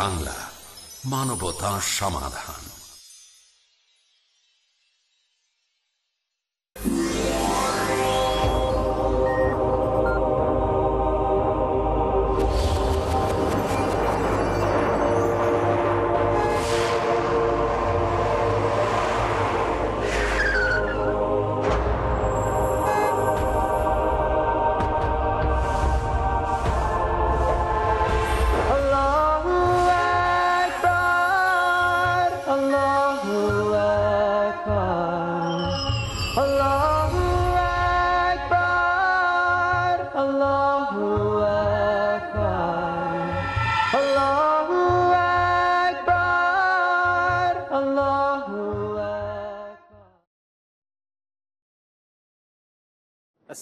বাংলা মানবতা সমাধান।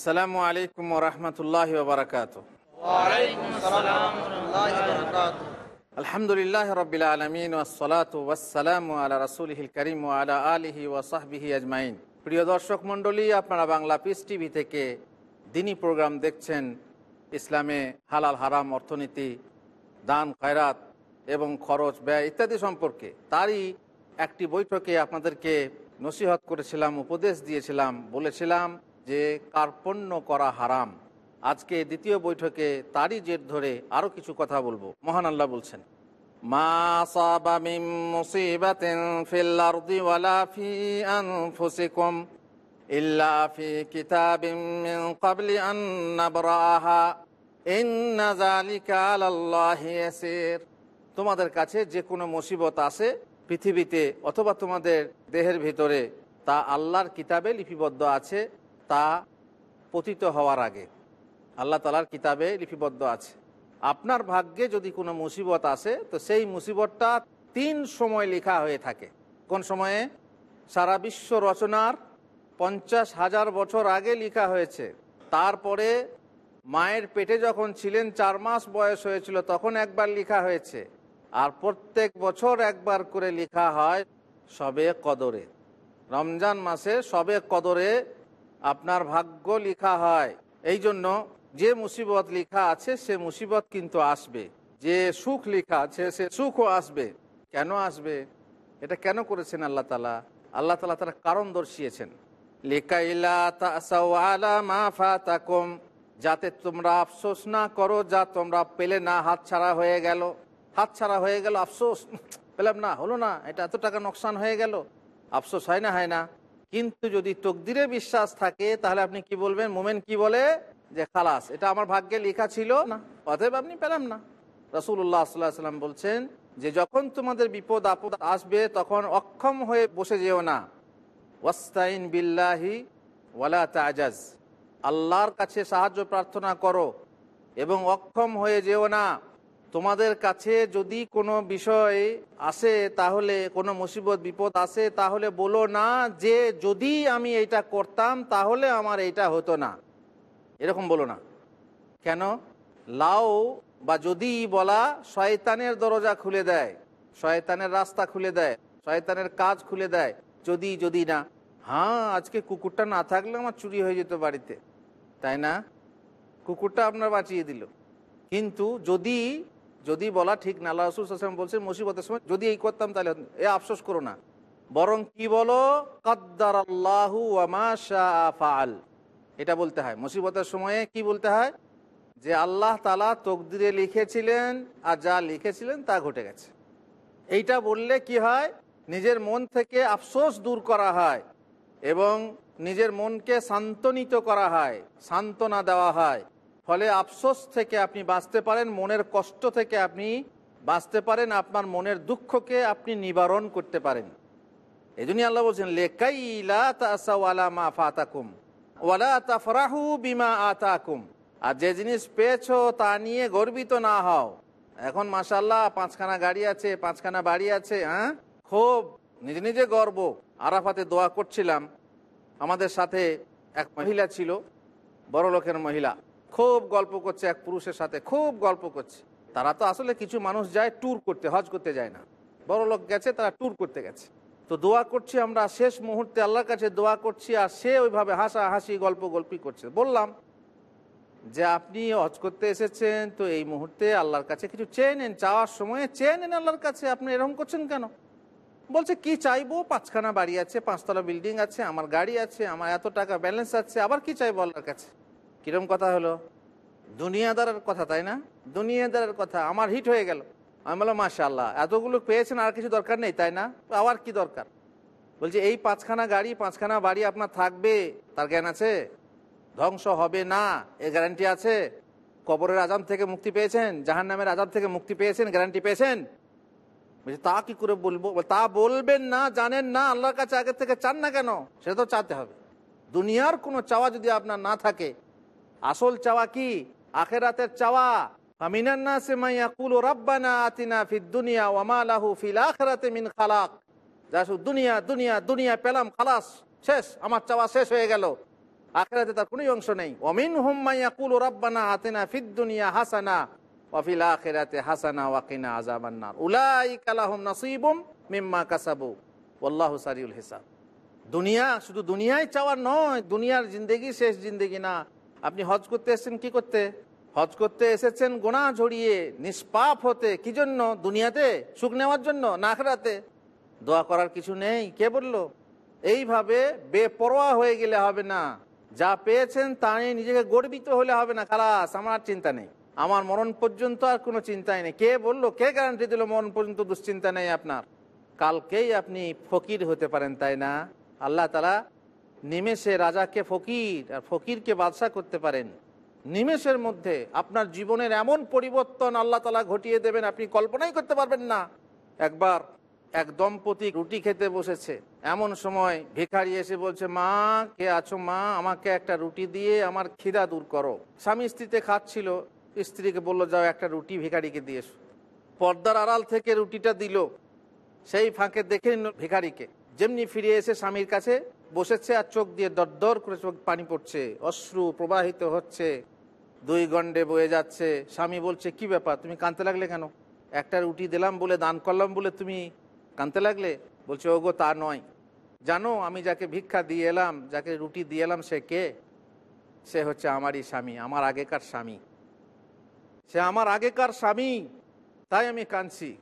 আসসালামু আলাইকুম ওরহমতুল্লাহ বারকাত আলহামদুলিল্লাহ রবিল আলমিন ওসলাত ওয়াসালাম আলা রসুলহিল করিম আলা আলিহি ওয়াসাহবিহি আজমাইন। প্রিয় দর্শক মণ্ডলী আপনারা বাংলা পিস টিভি থেকে দিনী প্রোগ্রাম দেখছেন ইসলামে হালাল হারাম অর্থনীতি দান খয়রাত এবং খরচ ব্যয় ইত্যাদি সম্পর্কে। তারই একটি বৈঠকে আপনাদেরকে নসিহত করেছিলাম উপদেশ দিয়েছিলাম বলেছিলাম যে কার্পণ্য করা হারাম। আজকে দ্বিতীয় বৈঠকে তারই জের ধরে আরও কিছু কথা বলব। মহান আল্লাহ বলছেন, মা কিতাবিম তোমাদের কাছে যে কোনো মুসিবত আসে পৃথিবীতে অথবা তোমাদের দেহের ভিতরে, তা আল্লাহর কিতাবে লিপিবদ্ধ আছে। তা পতিত হওয়ার আগে আল্লাহ তালার কিতাবে লিপিবদ্ধ আছে। আপনার ভাগ্যে যদি কোনো মুসিবত আসে, তো সেই মুসিবতটা তিন সময় লেখা হয়ে থাকে। কোন সময়ে? সারা বিশ্ব রচনার পঞ্চাশ হাজার বছর আগে লেখা হয়েছে। তারপরে মায়ের পেটে যখন ছিলেন, চার মাস বয়স হয়েছিল, তখন একবার লেখা হয়েছে। আর প্রত্যেক বছর একবার করে লেখা হয় সবে কদরে। রমজান মাসে সবে কদরে আপনার ভাগ্য লেখা হয়। এই জন্য যে মুসিবত লেখা আছে, সে মুসিবত কিন্তু আসবে। যে সুখ লেখা আছে, সে সুখও আসবে। কেন আসবে? এটা কেন করেছেন আল্লাহ তালা আল্লাহ তালা তারা কারণ দর্শিয়েছেন। যাতে তোমরা আফসোস না করো, যা তোমরা পেলে না, হাত ছাড়া হয়ে গেল। হাত ছাড়া হয়ে গেল, আফসোস। পেলাম না, হলো না, এটা এত টাকা নোকসান হয়ে গেল। আফসোস হয় না হয় না। কিন্তু যদি তকদিরে বিশ্বাস থাকে তাহলে আপনি কি বলবেন? মোমেন কি বলে? যে খালাস এটা আমার ভাগ্যে লেখা ছিল। না। অতএব আপনি পেলাম না। রসুল্লাহ সাল্লাহ সাল্লাম বলছেন যে যখন তোমাদের বিপদ আপদ আসবে তখন অক্ষম হয়ে বসে যেও না। ওয়াস্তাইন বিল্লাহি ওয়ালা তাজাজ। আল্লাহর কাছে সাহায্য প্রার্থনা করো এবং অক্ষম হয়ে যেও না। তোমাদের কাছে যদি কোনো বিষয় আসে, তাহলে, কোনো মুসিবত, বিপদ আসে, তাহলে বলো না যে যদি আমি এইটা করতাম, তাহলে আমার এইটা হতো না। এরকম বলো না। কেন? লাও বা যদি বলা শয়তানের দরজা খুলে দেয়, শয়তানের রাস্তা খুলে দেয়, শয়তানের কাজ খুলে দেয়, যদি যদি না। হ্যাঁ আজকে কুকুরটা না থাকলে আমার চুরি হয়ে যেত বাড়িতে। তাই না? কুকুরটা আপনার বাঁচিয়ে দিল। কিন্তু যদি যদি বলা ঠিক না, আল্লাহ রসুল আসলাম বলছেন, মুসিবতের সময় যদি এই করতাম তাহলে এ আফসোস করো না। বরং কি বলো? কদ্দার আল্লাহু ফাল এটা বলতে হয়। মুসিবতের সময়ে কি বলতে হয়? যে আল্লাহ তালা তকদিরে লিখেছিলেন আর যা লিখেছিলেন তা ঘটে গেছে। এইটা বললে কি হয়? নিজের মন থেকে আফসোস দূর করা হয় এবং নিজের মনকে শান্তনিত করা হয়, সান্ত্বনা দেওয়া হয়। ফলে আফসোস থেকে আপনি বাঁচতে পারেন, মনের কষ্ট থেকে আপনি বাঁচতে পারেন, আপনার মনের দুঃখকে আপনি নিবারণ করতে পারেন। এই জন্যই আল্লাহ বলছেন লেকাইলা তাসাওয়ালা মা ফাতাকুম ওয়ালা বিমা আতাকুম। আর যে জিনিস পেয়েছ তা নিয়ে গর্বিত না হও। এখন মাসাল্লাহ পাঁচখানা গাড়ি আছে, পাঁচখানা বাড়ি আছে হ্যাঁ? খুব নিজে নিজে গর্ব। আরাফাতে দোয়া করছিলাম। আমাদের সাথে এক মহিলা ছিল বড় লোকের মহিলা। খুব গল্প করছে এক পুরুষের সাথে, খুব গল্প করছে। তারা তো আসলে কিছু মানুষ যায় ট্যুর করতে, হজ করতে যায় না। বড় লোক গেছে, তারা ট্যুর করতে গেছে। তো দোয়া করছি আমরা, শেষ মুহূর্তে আল্লাহর কাছে দোয়া করছি আর সে ওইভাবে হাসা হাসি গল্প গল্পি করছে। বললাম যে, আপনি হজ করতে এসেছেন, তো এই মুহূর্তে আল্লাহর কাছে কিছু চেয়ে নেন, চাওয়ার সময় চেয়ে নেন আল্লাহর কাছে। আপনি এরকম করছেন কেন? বলছে, কি চাইব? পাঁচখানা বাড়ি আছে, পাঁচতলা বিল্ডিং আছে, আমার গাড়ি আছে, আমার এত টাকা ব্যালেন্স আছে, আবার কি চাইব আল্লাহর কাছে? কিরম কথা হলো? দুনিয়াদারের কথা, তাই না? দুনিয়াদারের কথা, আমার হিট হয়ে গেল। আমি বললাম মাসা আল্লাহ এতগুলো পেয়েছেন, আর কিছু দরকার নেই, তাই না? আবার কি দরকার? বলছে, এই পাঁচখানা গাড়ি, পাঁচখানা বাড়ি আপনার থাকবে, তার জ্ঞান আছে? ধ্বংস হবে না, এ গ্যারান্টি আছে? কবরের আজাম থেকে মুক্তি পেয়েছেন জাহান নামের আজাব থেকে মুক্তি পেয়েছেন গ্যারান্টি পেয়েছেন? বলছে, তা কি করে বলব? তা বলবেন না, জানেন না, আল্লাহর কাছে আগের থেকে চান না কেন? সেটা তো চাতে হবে। দুনিয়ার কোনো চাওয়া যদি আপনার না থাকে আসল চাওয়া কি? আখেরাতের চাওয়া? দুনিয়া দুনিয়া দুনিয়া পেলাম, খালাস, শেষ, আমার চাওয়া শেষ হয়ে গেল। আখেরাতে তার কোনো অংশ নেই। অমিন হুম মাইয়াকুল রাব্বানা আতিনা ফিদ দুনিয়া হাসানা ওয়াফিল আখেরাতে হাসানা ওয়াকিনা আজাবান্নার উলাই কালাহুম নাসিবুম মিম্মা কাসাবু। ওয়াল্লাহু সারিউল হিসাব। দুনিয়া শুধু দুনিয়ায় চাওয়ার নয়, দুনিয়ার জিন্দেগি শেষ জিন্দেগি না। আপনি হজ করতে এসেছেন কি করতে? হজ করতে এসেছেন গোনা ঝরিয়ে, নিষ্পাপ হতে। কি জন্য? দুনিয়াতে? সুখ নেওয়ার জন্য? না আখরাতে? দোয়া করার কিছু নেই। কে বলল? এইভাবে বেপরোয়া হয়ে গেলে হবে না। যা পেয়েছেন তা নিয়ে নিজেকে গর্বিত হলে হবে না। খালাস, আমার চিন্তা নেই। আমার মরণ পর্যন্ত আর কোনো চিন্তাই নেই। কে বলল? কে গ্যারান্টি দিল মরণ পর্যন্ত দুশ্চিন্তা নেই আপনার? কালকেই আপনি ফকির হতে পারেন, তাই না? আল্লাহ তালা নিমেষে রাজাকে ফকির আর ফকিরকে বাদশাহ করতে পারেন। নিমেষের মধ্যে আপনার জীবনের এমন পরিবর্তন আল্লাহ তালা ঘটিয়ে দেবেন, আপনি কল্পনাই করতে পারবেন না। একবার এক দম্পতি রুটি খেতে বসেছে। এমন সময় ভিখারি এসে বলছে, মা, কে আছো? মা, আমাকে একটা রুটি দিয়ে আমার খিদা দূর করো। স্বামী স্ত্রীতে খাচ্ছিল স্ত্রীকে বলল, যাও একটা রুটি ভিখারিকে দিয়ে এসো। পর্দার আড়াল থেকে রুটিটা দিল। সেই ফাঁকে দেখে নিল ভিখারিকে। যেমনি ফিরে এসে স্বামীর কাছে বসেছে আর চোখ দিয়ে দরদর করে চোখ পানি পড়ছে। অশ্রু প্রবাহিত হচ্ছে। দুই গন্ডে বয়ে যাচ্ছে। স্বামী বলছে, কি ব্যাপার? তুমি কানতে লাগলে কেন? একটা রুটি দিলাম বলে, দান করলাম বলে তুমি কানতে লাগলে? বলছে, ওগো, তা নয়। জানো, আমি যাকে ভিক্ষা দিয়ে এলাম, যাকে রুটি দিয়ে এলাম, সে কে? সে হচ্ছে আমারই স্বামী, আমার আগেকার স্বামী। সে আমার আগেকার স্বামী। তাই আমি কাঁদছি।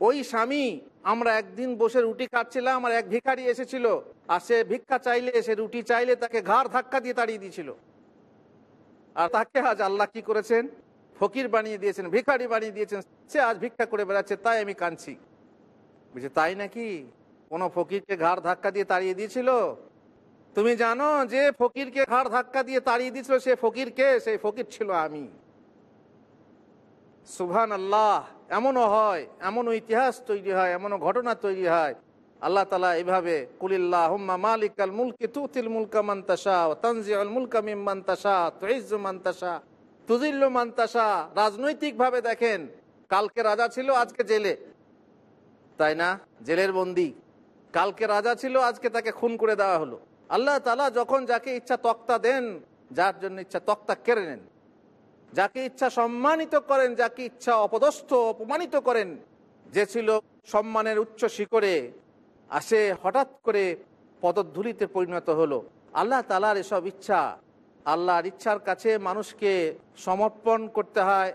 ওই স্বামী আমরা একদিন বসে রুটি খাচ্ছিলাম, আমার এক ভিখারি এসেছিল, আর সে ভিক্ষা চাইলে, সে রুটি চাইলে তাকে ঘাড় ধাক্কা দিয়ে তাড়িয়ে দিয়েছিল। আর তাকে আজ আল্লাহ কি করেছেন? ফকির বানিয়ে দিয়েছেন, ভিখারি বানিয়ে দিয়েছেন। সে আজ ভিক্ষা করে বেড়াচ্ছে, তাই আমি কাঁদছি। বুঝছে তাই নাকি? কোনো ফকিরকে ঘাড় ধাক্কা দিয়ে তাড়িয়ে দিয়েছিল? তুমি জানো, যে ফকিরকে ঘাড় ধাক্কা দিয়ে তাড়িয়ে দিয়েছিল, সে ফকিরকে, সেই ফকির ছিল আমি। সুভান আল্লাহ এমনও হয়, এমনও ইতিহাস তৈরি হয়, এমনও ঘটনা তৈরি হয়। আল্লাহ তালা এভাবে কুলিল্লাহ হুম্মা মালিক আল মুলকি তুতিল মুলকা মান্তাসা ও তানজি আল মুলকা মিম মান্তাসা তুইজ মান্তাসা তুজিল্লু মান্তাসা রাজনৈতিকভাবে দেখেন, কালকে রাজা ছিল, আজকে জেলে। তাই না? জেলের বন্দি। কালকে রাজা ছিল, আজকে তাকে খুন করে দেওয়া হলো। আল্লাহ তালা যখন যাকে ইচ্ছা তক্তা দেন, যার জন্য ইচ্ছা তক্তা কেড়ে নেন। যাকে ইচ্ছা সম্মানিত করেন, যাকে ইচ্ছা অপদস্থ অপমানিত করেন, যে ছিল সম্মানের উচ্চ শিখরে আসে হঠাৎ করে পদধূলিতে পরিণত হলো। আল্লাহ তালার এসব ইচ্ছা, আল্লাহর ইচ্ছার কাছে মানুষকে সমর্পণ করতে হয়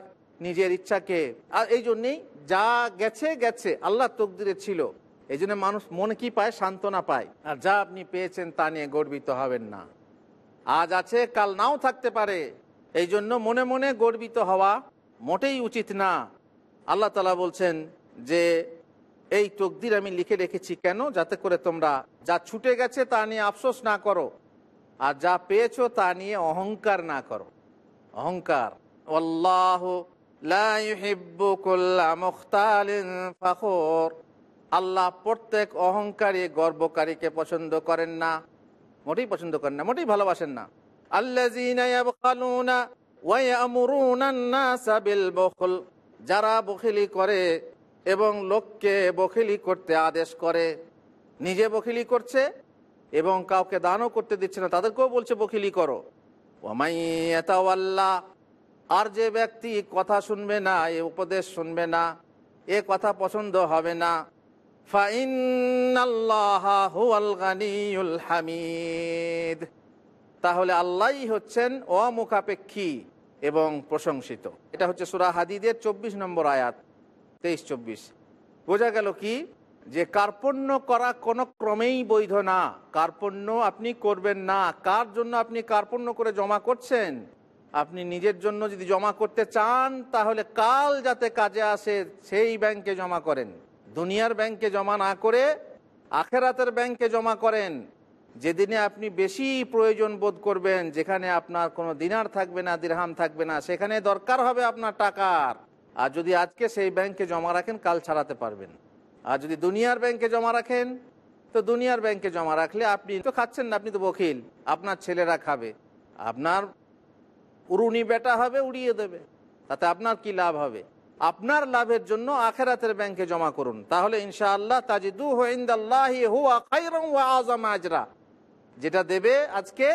নিজের ইচ্ছাকে। আর এই জন্যেই যা গেছে গেছে আল্লাহ তকদিরে ছিল। এই জন্য মানুষ মনে কি পায়? সান্ত্বনা পায়। আর যা আপনি পেয়েছেন তা নিয়ে গর্বিত হবেন না। আজ আছে, কাল নাও থাকতে পারে। এই জন্য মনে মনে গর্বিত হওয়া মোটেই উচিত না। আল্লাহ তালা বলছেন যে, এই তকদির আমি লিখে রেখেছি কেন? যাতে করে তোমরা যা ছুটে গেছে তা নিয়ে আফসোস না করো আর যা পেয়েছ তা নিয়ে অহংকার না করো। অহংকার। আল্লাহ আল্লাহ প্রত্যেক অহংকারী গর্বকারীকে পছন্দ করেন না, মোটেই পছন্দ করেন না, মোটেই ভালোবাসেন না। যারা বখিলি করে এবং লোককে বখিলি করতে আদেশ করে, নিজে বখিলি করছে এবং কাউকে দানও করতে দিচ্ছে না, তাদেরকেও বলছে বখিলি করো। ওমাইয়াল্লাহ আর যে ব্যক্তি কথা শুনবে না, এ উপদেশ শুনবে না, এ কথা পছন্দ হবে না ফাইন হামিদ। তাহলে আল্লাহই হচ্ছেন অমুখাপেক্ষী এবং প্রশংসিত। এটা হচ্ছে সুরা হাদিদের চব্বিশ নম্বর আয়াত, তেইশ, চব্বিশ। বোঝা গেল কি? যে কার্পণ্য করা কোনো ক্রমেই বৈধ না। কার্পণ্য আপনি করবেন না। কার জন্য আপনি কার্পণ্য করে জমা করছেন? আপনি নিজের জন্য যদি জমা করতে চান, তাহলে কাল যাতে কাজে আসে, সেই ব্যাংকে জমা করেন। দুনিয়ার ব্যাংকে জমা না করে, আখেরাতের ব্যাংকে জমা করেন। যেদিনে আপনি বেশি প্রয়োজন বোধ করবেন, যেখানে আপনার কোনো দিনার থাকবে না, দিরহাম থাকবে না, সেখানে দরকার হবে আপনার টাকার। আর যদি আজকে সেই ব্যাংকে জমা রাখেন, কাল ছাড়াতে পারবেন। আর যদি দুনিয়ার ব্যাংকে জমা রাখেন, তো দুনিয়ার ব্যাংকে জমা রাখলে আপনি তো খাচ্ছেন না, আপনি তো বকিল আপনার ছেলেরা খাবে। আপনার উড়ুনি বেটা হবে, উড়িয়ে দেবে। তাতে আপনার কি লাভ হবে? আপনার লাভের জন্য আখেরাতের ব্যাংকে জমা করুন। তাহলে ইনশাআল্লাহ তাজিদু হিন্দাল্লাহি আজরা। যেটা দেবে আজকে,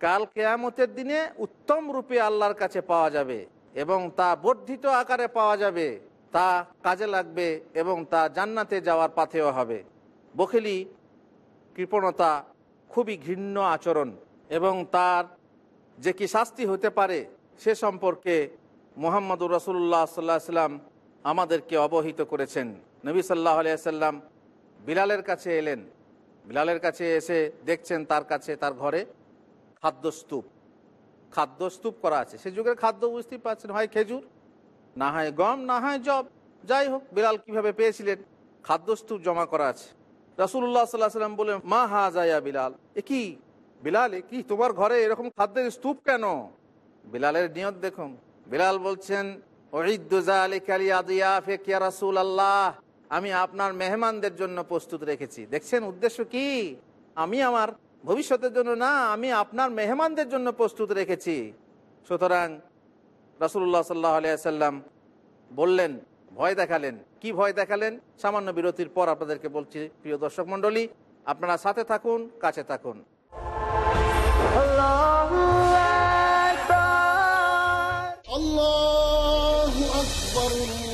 কাল কেয়ামতের দিনে উত্তম রূপে আল্লাহর কাছে পাওয়া যাবে এবং তা বর্ধিত আকারে পাওয়া যাবে, তা কাজে লাগবে এবং তা জান্নাতে যাওয়ার পাথেও হবে। বখিলি কৃপণতা খুবই ঘৃণ্য আচরণ এবং তার যে কি শাস্তি হতে পারে সে সম্পর্কে মোহাম্মদুর রসুল্লাহ সাল্লাহ সাল্লাম আমাদেরকে অবহিত করেছেন। নবী সাল্লাহ আলিয়া সাল্লাম বিলালের কাছে এলেন। বিলালের কাছে এসে দেখছেন তার কাছে, তার ঘরে খাদ্যস্তূপ। খাদ্যস্তূপ করা আছে। সে যুগের খাদ্য বুঝতেই পারছেন, হয় খেজুর, না হয় গম, না হয় জব। যাই হোক, বিলাল কীভাবে পেয়েছিলেন? খাদ্যস্তূপ জমা করা আছে। রাসুল্লাহ সাল্লাহ সাল্লাম বলে মা হা যায়া বিলাল? এ কি? বিলাল, এ কি? তোমার ঘরে এরকম খাদ্যের স্তূপ কেন? বিলালের নিয়ত দেখুন। বিলাল বলছেন রাসুল আল্লাহ আমি আপনার মেহমানদের জন্য প্রস্তুত রেখেছি। দেখছেন উদ্দেশ্য কি? আমি আমার ভবিষ্যতের জন্য না, আমি আপনার মেহমানদের জন্য প্রস্তুত রেখেছি। সুতরাং রাসুল্লাহ সাল্লাহ আলিয়াল্লাম বললেন, ভয় দেখালেন। কি ভয় দেখালেন? সামান্য বিরতির পর আপনাদেরকে বলছি, প্রিয় দর্শক মণ্ডলী, আপনারা সাথে থাকুন, কাছে থাকুন। আল্লাহ Akbar.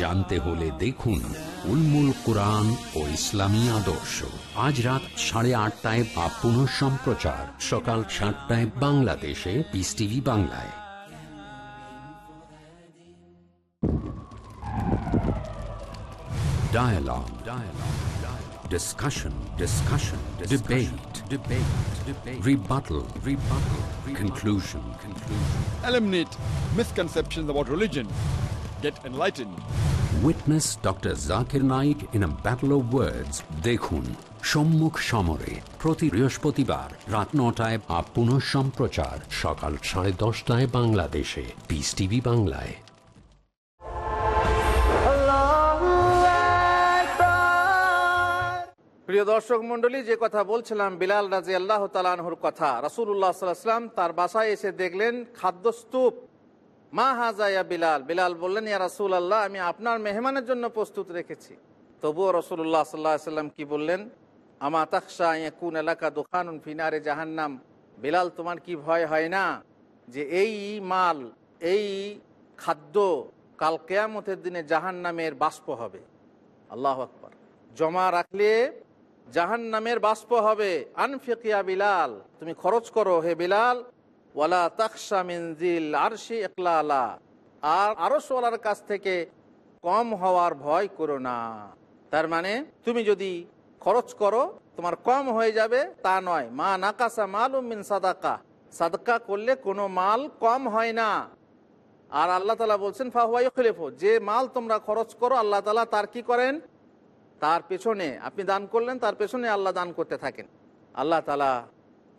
জানতে হলে দেখুন উলমুল কোরআন ও ইসলামী আদর্শ আজ রাত সাড়ে আটটায় বা পুনঃ সম্প্রচার সকাল সাতটায় বাংলাদেশে পিস টিভি বাংলায় Dialogue. Dialogue. Dialogue. Discussion. Discussion. Debate. Debate. Debate. Rebuttal. Rebuttal. Conclusion. Conclusion. eliminate misconceptions about religion. Get enlightened. Witness Dr. Zakir Naik in a battle of words. দেখুন সম্মুখ সমরে প্রতি বৃহস্পতিবার রাত নটায় বা পুনঃ সম্প্রচার সকাল সাড়ে দশটায় বাংলাদেশে পিস টিভি বাংলায়. প্রিয় দর্শক মন্ডলী যে কথা বলছিলাম বিলাল রাজি আল্লাহ তালানহুর কথা রাসুল্লাহ সাল্লাম তার বাসায় এসে দেখলেন খাদ্যস্তূপ মা হাজায়া বিলাল বিলাল বললেন, ইয়া রাসুল আল্লাহ আমি আপনার মেহমানের জন্য প্রস্তুত রেখেছি। তবুও রসুল্লাহ সাল্লাহ সাল্লাম কি বললেন? আমা তাকশা কুন এলাকা দোকানুন ফিনারে জাহান্নাম। বিলাল, তোমার কি ভয় হয় না যে এই মাল, এই খাদ্য কাল কেয়ামতের দিনে জাহান্নামের বাষ্প হবে? আল্লাহ আকবর। জমা রাখলে জাহান নামের বাষ্প হবে। আনফিকিয়া বিলাল, তুমি খরচ করো, হে বিলাল ওয়ালা তাকসা মিনজিল আরশি একলা আর আরশওয়ালার কাছ থেকে কম হওয়ার ভয় করো না। তার মানে তুমি যদি খরচ করো, তোমার কম হয়ে যাবে, তা নয়। মা নাকাসা মালুম মিন সাদাকা। সাদকা করলে কোনো মাল কম হয় না। আর আল্লাহ তালা বলছেন ফাহুয়াই খলিফো যে মাল তোমরা খরচ করো, আল্লাহ তালা তার কি করেন? তার পেছনে, আপনি দান করলেন, তার পেছনে আল্লাহ দান করতে থাকেন। আল্লাহ তালা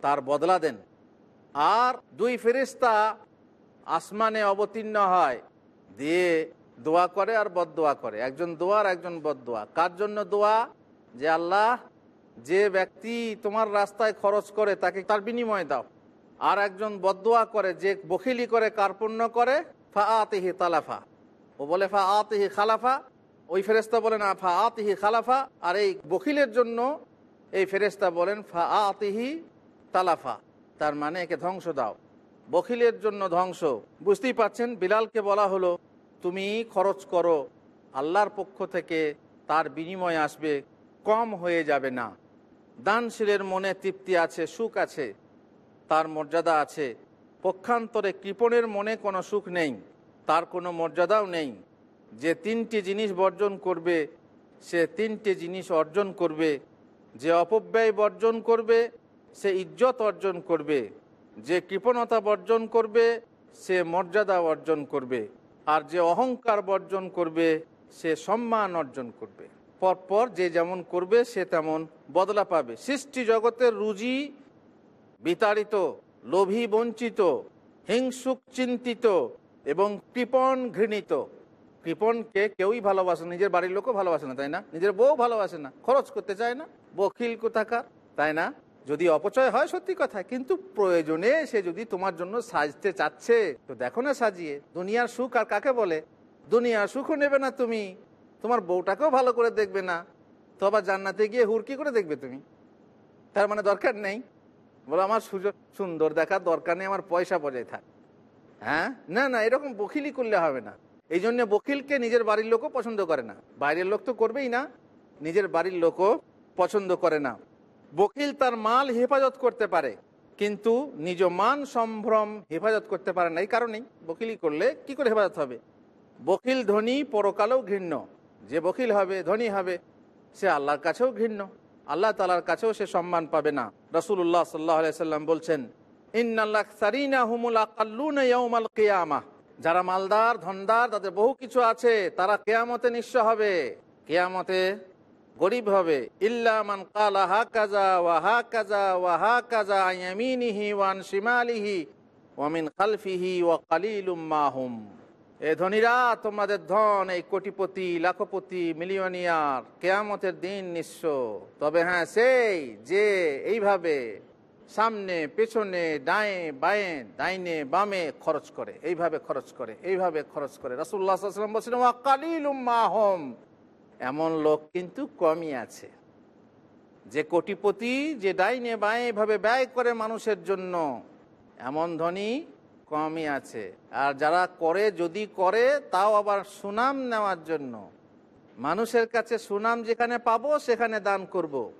তার বদলা দেন। আর দুই ফেরিস্তা আসমানে অবতীর্ণ হয়। দিয়ে দোয়া করে আর বদোয়া করে। একজন দোয়া আর একজন বদোয়া কার জন্য দোয়া? যে আল্লাহ যে ব্যক্তি তোমার রাস্তায় খরচ করে তাকে তার বিনিময় দাও। আর একজন বদোয়া করে, যে বখিলি করে, কার্পণ্য করে ফা আতিহি তালাফা। ও বলে ফা আতিহি খালাফা। ওই ফেরেস্তা বলেন ফা আতিহি খালাফা। আর এই বখিলের জন্য এই ফেরেস্তা বলেন ফা আতিহি তালাফা। তার মানে একে ধ্বংস দাও। বখিলের জন্য ধ্বংস। বুঝতেই পাচ্ছেন বিলালকে বলা হলো, তুমি খরচ করো, আল্লাহর পক্ষ থেকে তার বিনিময় আসবে, কম হয়ে যাবে না। দানশীলের মনে তৃপ্তি আছে, সুখ আছে, তার মর্যাদা আছে। পক্ষান্তরে কৃপণের মনে কোনো সুখ নেই, তার কোনো মর্যাদাও নেই। যে তিনটি জিনিস বর্জন করবে, সে তিনটি জিনিস অর্জন করবে। যে অপব্যয় বর্জন করবে সে ইজ্জত অর্জন করবে, যে কৃপণতা বর্জন করবে, সে মর্যাদা অর্জন করবে, আর যে অহংকার বর্জন করবে, সে সম্মান অর্জন করবে। পরপর যে যেমন করবে, সে তেমন বদলা পাবে। সৃষ্টি জগতের রুজি বিতাড়িত, লোভী বঞ্চিত, হিংসুক চিন্তিত এবং কৃপণ ঘৃণিত। কৃপণকে কেউই ভালোবাসে নিজের বাড়ির লোকও ভালোবাসে না, তাই না? নিজের বউ ভালোবাসে না, খরচ করতে চায় না, বকিল কোথাকার, তাই না? যদি অপচয় হয়, সত্যি কথা। কিন্তু প্রয়োজনে সে যদি তোমার জন্য সাজতে চাচ্ছে, তো দেখো না সাজিয়ে, দুনিয়ার সুখ আর কাকে বলে? দুনিয়ার সুখও নেবে না তুমি। তোমার বউটাকেও ভালো করে দেখবে না। তো আবার জান্নাতে গিয়ে হুরকি করে দেখবে তুমি? তার মানে দরকার নেই। বলো, আমার সুযোগ সুন্দর দেখার দরকার নেই, আমার পয়সা বজায় থাক। হ্যাঁ? না না, এরকম বকিলি করলে হবে না। এই জন্য বকিলকে নিজের বাড়ির লোকও পছন্দ করে না। বাইরের লোক তো করবেই না। নিজের বাড়ির লোকও পছন্দ করে না। বকিল তার মাল হেফাজত করতে পারে, কিন্তু নিজ মান সম্ভ্রম হেফাজত করতে পারে না। এই কারণেই বকিলি করলে কি করে হেফাজত হবে? বকিল ধনী, পরকালেও ঘৃণ্য। যে বকিল হবে, ধনী হবে, সে আল্লাহর কাছেও ঘৃণ্য। আল্লাহ তালার কাছেও সে সম্মান পাবে না। রসুল্লাহ সাল্লাহ সাল্লাম বলছেন যারা মালদার, ধনদার, তাদের বহু কিছু আছে, তারা কেয়ামতে নিঃস্ব হবে। কেয়ামতে গরিব হবে। ইল্লামান কালা হা কাজা ওয়া হা কাজা ওয়া হা কাজা ইয়ামিনিহি ওয়ান শিমালিহি ওয়ামিন খালফিহি ওয়া কালিলুম মাহুম এ ধনীরা, তোমাদের ধন এই কোটিপতি, লাখপতি, মিলিয়নিয়ার কেয়ামতের দিন নিঃস্ব। তবে হ্যাঁ সেই যে এইভাবে সামনে, পেছনে ডায়ে বায়ে, ডাইনে, বামে খরচ করে, এইভাবে খরচ করে, এইভাবে খরচ করে। রাসুল্লাহ সাল্লাম বলছিলেন কালিলুম মাহম এমন লোক কিন্তু কমই আছে। যে কোটিপতি, যে ডাইনে বায়ে এভাবে ব্যয় করে মানুষের জন্য, এমন ধনী কমই আছে। আর যারা করে যদি করে, তাও আবার সুনাম নেওয়ার জন্য। মানুষের কাছে সুনাম যেখানে পাবো, সেখানে দান করব।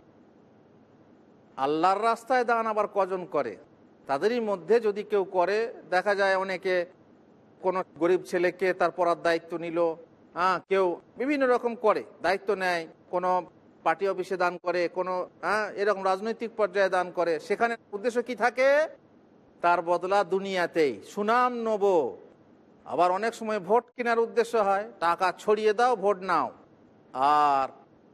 আল্লাহর রাস্তায় দান আবার কজন করে? তাদেরই মধ্যে যদি কেউ করে, দেখা যায় অনেকে কোনো গরিব ছেলেকে তার পড়ার দায়িত্ব নিল হ্যাঁ কেউ বিভিন্ন রকম করে, দায়িত্ব নেয়, কোনো পার্টি অফিসে দান করে, কোনো হ্যাঁ এরকম রাজনৈতিক পর্যায়ে দান করে। সেখানে উদ্দেশ্য কি থাকে? তার বদলা দুনিয়াতেই। সুনাম নব। আবার অনেক সময় ভোট কেনার উদ্দেশ্য হয়। টাকা ছড়িয়ে দাও, ভোট নাও। আর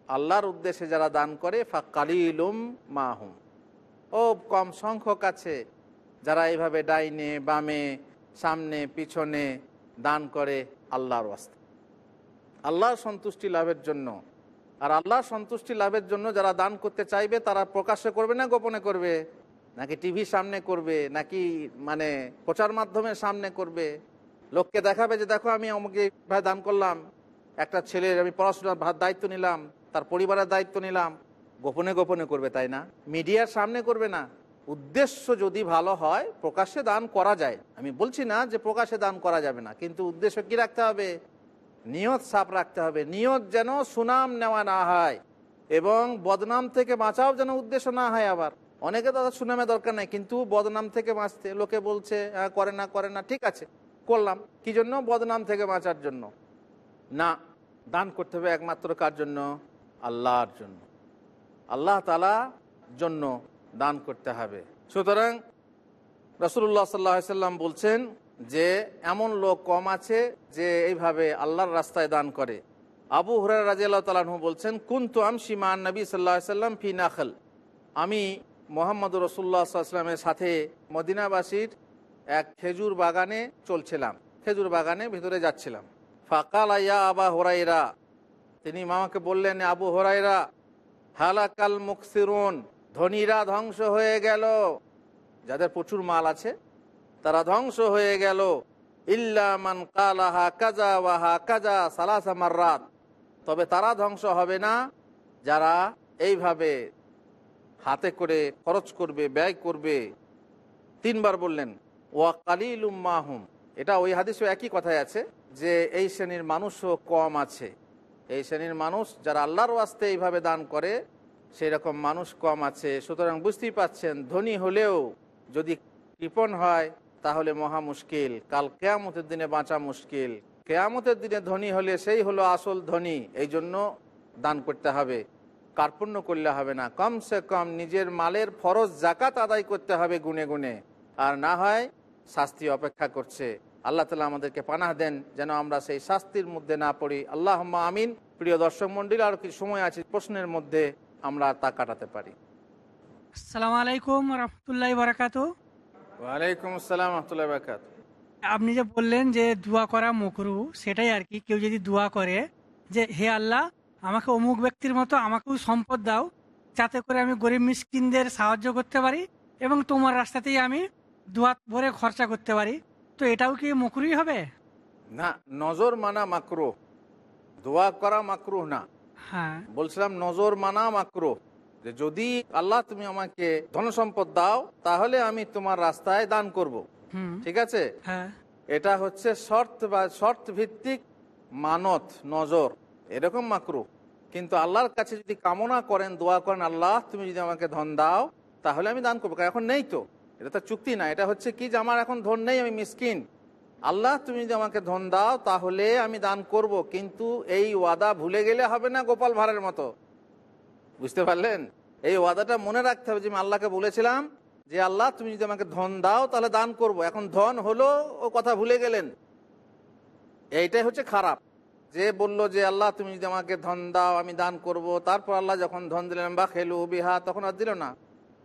আল্লাহর উদ্দেশ্যে যারা দান করে ফা কালিলুম মাহুম। ও কম সংখ্যক আছে যারা এইভাবে ডাইনে, বামে, সামনে, পিছনে দান করে আল্লাহর ওয়াস্তে। আল্লাহর সন্তুষ্টি লাভের জন্য। আর আল্লাহর সন্তুষ্টি লাভের জন্য যারা দান করতে চাইবে, তারা প্রকাশ্যে করবে না গোপনে করবে? নাকি টিভি সামনে করবে? নাকি মানে প্রচার মাধ্যমের সামনে করবে? লোককে দেখাবে যে, দেখো, আমি আমাকে ভাই দান করলাম। একটা ছেলের আমি পড়াশোনার ভাত দায়িত্ব নিলাম, তার পরিবারের দায়িত্ব নিলাম। গোপনে গোপনে করবে, তাই না? মিডিয়ার সামনে করবে না। উদ্দেশ্য যদি ভালো হয়, প্রকাশ্যে দান করা যায়। আমি বলছি না যে প্রকাশ্যে দান করা যাবে না, কিন্তু উদ্দেশ্য কি রাখতে হবে? নিয়ত সাপ রাখতে হবে। নিয়ত যেন সুনাম নেওয়া না হয় এবং বদনাম থেকে বাঁচাও যেন উদ্দেশ্য না হয় আবার। অনেকে তাদের সুনামে দরকার নাই কিন্তু বদনাম থেকে বাঁচতে লোকে বলছে "হ্যাঁ, করে না করে না ঠিক আছে করলাম। কি জন্য? বদনাম থেকে বাঁচার জন্য। না দান করতে হবে একমাত্র কার জন্য? আল্লাহর জন্য। আল্লাহ তালা জন্য দান করতে হবে। সুতরাং রসুল্লাহ সাল্লাহ সাল্লাম বলছেন যে এমন লোক কম আছে যে এইভাবে আল্লাহর রাস্তায় দান করে। আবু হুরার রাজিয়াল্লাহ তালাহু বলছেন, কুন্তু আমশি মান নবী সাল্লাহ সাল্লাম ফি নাখল। আমি মোহাম্মদ রসুল্লাহ সাল্লামের সাথে মদিনাবাসীর এক খেজুর বাগানে চলছিলাম। খেজুর বাগানে ভিতরে যাচ্ছিলাম। ফাকাল আয়া আবা হোরাইরা তিনি মামাকে বললেন আবু হোরাইরা হালাকাল মুকসিরুন ধনীরা ধ্বংস হয়ে গেল। যাদের প্রচুর মাল আছে তারা ধ্বংস হয়ে গেল। ইল্লামান কালাহা কাজা ওয়াহা কাজা সালাসা মাররাত। তবে তারা ধ্বংস হবে না, যারা এইভাবে হাতে করে খরচ করবে, ব্যয় করবে। তিনবার বললেন, ওয়া কালিল মাহুম এটা ওই হাদিসও একই কথায় আছে যে এই শ্রেণির মানুষও কম আছে। এই শ্রেণির মানুষ যারা আল্লাহর ওয়াস্তে এইভাবে দান করে সেই রকম মানুষ কম আছে। সুতরাং বুঝতেই পাচ্ছেন ধনী হলেও যদি কৃপণ হয় তাহলে মহা মুশকিল। কাল কেয়ামতের দিনে বাঁচা মুশকিল। কেয়ামতের দিনে ধনী হলে সেই হলো আসল ধনী। এই জন্য দান করতে হবে। কার্পণ্য করলে হবে না। কমসে কম নিজের মালের ফরজ জাকাত আদায় করতে হবে গুনে গুনে। আর না হয় শাস্তি অপেক্ষা করছে। আল্লাহ তালা আমাদেরকে পানাহ দেন যেন আমরা সেই শাস্তির মধ্যে না পড়ি। আল্লাহ আমিন। প্রিয় দর্শক মন্ডলী, আর কিছু সময় আছে প্রশ্নের মধ্যে আমরা তা কাটাতে পারি। আসসালামু আলাইকুম রহমতুল্লাহ বারাকাতু ওয়ালাইকুম আসসালাম আপনি যে বললেন যে দোয়া করা মকরু সেটাই আর কি। কেউ যদি দোয়া করে যে হে আল্লাহ আমাকে অমুক ব্যক্তির মতো আমাকেও সম্পদ দাও যাতে করে আমি গরিব মিসকিনদের সাহায্য করতে পারি এবং তোমার রাস্তাতেই আমি দোয়া ভরে খরচা করতে পারি। তো এটাও কি মকরুই হবে? না নজর মানা মাকরু। দোয়া করা মাকরু না। হ্যাঁ। বলছিলাম নজর মানা মাকরু। যে যদি আল্লাহ তুমি আমাকে ধন সম্পদ দাও তাহলে আমি তোমার রাস্তায় দান করব। ঠিক আছে? হ্যাঁ। এটা হচ্ছে শর্ত বা শর্ত ভিত্তিক মানত নজর। এরকম মাকরু। কিন্তু আল্লাহর কাছে যদি কামনা করেন দোয়া করেন আল্লাহ তুমি যদি আমাকে ধন দাও তাহলে আমি দান করব। কারণ এখন নেই তো। এটা তো চুক্তি না। এটা হচ্ছে কি যে আমার এখন ধন নেই আমি মিসকিন। আল্লাহ তুমি যদি আমাকে ধন দাও তাহলে আমি দান করব। কিন্তু এই ওয়াদা ভুলে গেলে হবে না গোপাল ভাড়ের মতো। বুঝতে পারলেন? এই ওয়াদাটা মনে রাখতে হবে যে আমি আল্লাহকে বলেছিলাম যে, আল্লাহ, তুমি যদি আমাকে ধন দাও, তাহলে দান করব। এখন ধন হলো, ও কথা ভুলে গেলেন। এইটাই হচ্ছে খারাপ। যে বলল যে, আল্লাহ, তুমি যদি আমাকে ধন দাও, আমি দান করব। তারপর আল্লাহ যখন ধন দিলেন বা খেলু বিহা, তখন আর দিল না।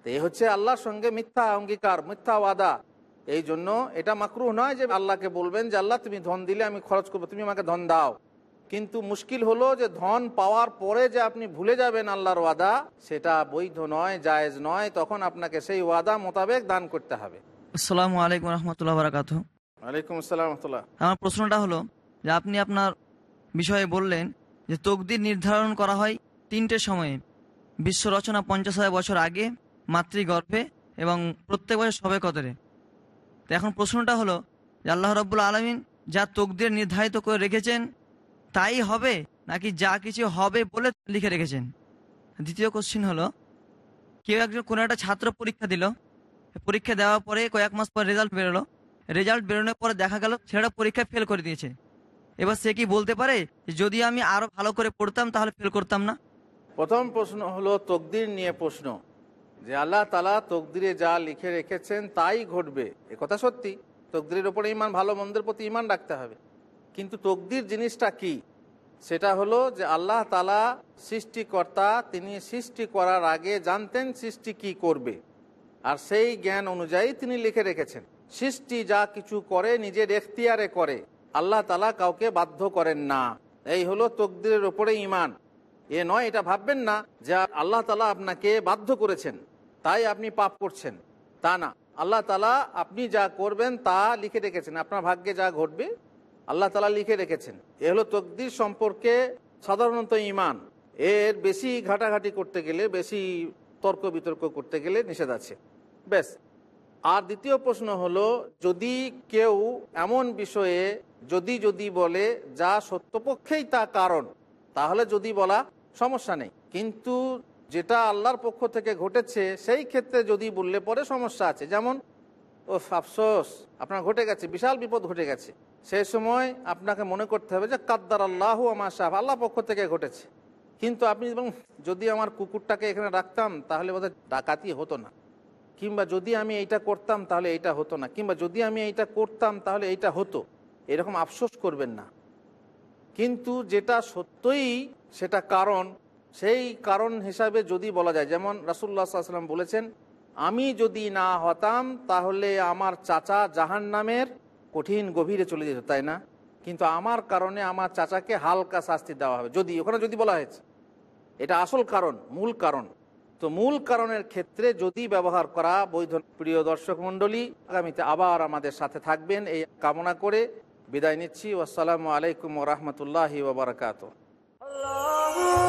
তো এই হচ্ছে আল্লাহর সঙ্গে মিথ্যা অঙ্গীকার, মিথ্যা ওয়াদা। এই জন্য এটা মাকরু নয় যে আল্লাহকে বলবেন যে, আল্লাহ, তুমি ধন দিলে আমি খরচ করব, তুমি আমাকে ধন দাও। কিন্তু মুশকিল হলো যে ধন পাওয়ার পরে যে আপনি ভুলে যাবেন আল্লাহর ওয়াদা সেটা বৈধ নয় জায়েজ নয় তখন আপনাকে সেই ওয়াদা মোতাবেক দান করতে হবে। আসসালামু আলাইকুম রহমতুল্লাহ বারাকাতু ওয়ালাইকুম আসসালাম রহমতুল্লাহ। আমার প্রশ্নটা হলো যে আপনি আপনার বিষয়ে বললেন যে তকদির নির্ধারণ করা হয় তিনটে সময়ে। বিশ্ব রচনা পঞ্চাশ হাজার বছর আগে মাতৃগর্ভে এবং প্রত্যেক বছর সবে কতরে তো এখন প্রশ্নটা হলো যে আল্লাহ রব্বুল আলমিন যা তকদির নির্ধারিত করে রেখেছেন তাই হবে নাকি যা কিছু হবে বলে লিখে রেখেছেন? দ্বিতীয় কোশ্চিন হলো, কেউ একজন কোনো একটা ছাত্র পরীক্ষা দিল। পরীক্ষা দেওয়ার পরে কয়েক মাস পর রেজাল্ট বেরোলো। রেজাল্ট বেরোনোর পরে দেখা গেল ছেলেটা পরীক্ষায় ফেল করে দিয়েছে। এবার সে কি বলতে পারে, যদি আমি আরও ভালো করে পড়তাম তাহলে ফেল করতাম না? প্রথম প্রশ্ন হলো, তকদির নিয়ে প্রশ্ন। যে আল্লাহ তালা তকদিরে যা লিখে রেখেছেন তাই ঘটবে। এ কথা সত্যি। তকদিরের ওপরে ইমান ভালো মন্দের প্রতি ইমান রাখতে হবে। কিন্তু তকদির জিনিসটা কি? সেটা হলো যে আল্লাহ তালা সৃষ্টিকর্তা, তিনি সৃষ্টি করার আগে জানতেন সৃষ্টি কি করবে। আর সেই জ্ঞান অনুযায়ী তিনি লিখে রেখেছেন। সৃষ্টি যা কিছু করে নিজের এখতিয়ারে করে, আল্লাহ তালা কাউকে বাধ্য করেন না। এই হলো তকদিরের ওপরে ইমান এ নয়, এটা ভাববেন না যে আল্লাহ তালা আপনাকে বাধ্য করেছেন, তাই আপনি পাপ করছেন। তা না। আল্লাহ তালা আপনি যা করবেন তা লিখে রেখেছেন। আপনার ভাগ্যে যা ঘটবে আল্লাহ তালা লিখে রেখেছেন। এ হলো তকদির সম্পর্কে সাধারণত ইমান এর বেশি ঘাটাঘাটি করতে গেলে, বেশি তর্ক বিতর্ক করতে গেলে নিষেধ আছে। ব্যাস। আর দ্বিতীয় প্রশ্ন হলো, যদি কেউ এমন বিষয়ে যদি যদি বলে, যা সত্যপক্ষেই তা কারণ, তাহলে যদি বলা সমস্যা নেই। কিন্তু যেটা আল্লাহর পক্ষ থেকে ঘটেছে, সেই ক্ষেত্রে যদি বললে পরে সমস্যা আছে। যেমন ও আফসোস, আপনার ঘটে গেছে, বিশাল বিপদ ঘটে গেছে। সেই সময় আপনাকে মনে করতে হবে যে কাদ্দার আল্লাহ আমার সাহেব আল্লাহ পক্ষ থেকে ঘটেছে। কিন্তু আপনি এবং যদি আমার কুকুরটাকে এখানে রাখতাম, তাহলে বোধহয় ডাকাতি হতো না। কিংবা যদি আমি এইটা করতাম, তাহলে এইটা হতো না। কিংবা যদি আমি এইটা করতাম, তাহলে এইটা হতো। এরকম আফসোস করবেন না। কিন্তু যেটা সত্যই, সেটা কারণ। সেই কারণ হিসাবে যদি বলা যায়, যেমন রাসুল্লাহ সাল্লাম বলেছেন, আমি যদি না হতাম, তাহলে আমার চাচা জাহান নামের কঠিন গভীরে চলে যেত, তাই না? কিন্তু আমার কারণে আমার চাচাকে হালকা শাস্তি দেওয়া হবে। যদি, ওখানে যদি বলা হয়েছে, এটা আসল কারণ, মূল কারণ। তো মূল কারণের ক্ষেত্রে যদি ব্যবহার করা, বৈধ, প্রিয় দর্শক মণ্ডলী, আগামীতে আবার আমাদের সাথে থাকবেন। এই কামনা করে বিদায় নিচ্ছি। আসসালামু আলাইকুম রহমতুল্লাহ ওবরাকাত Allahu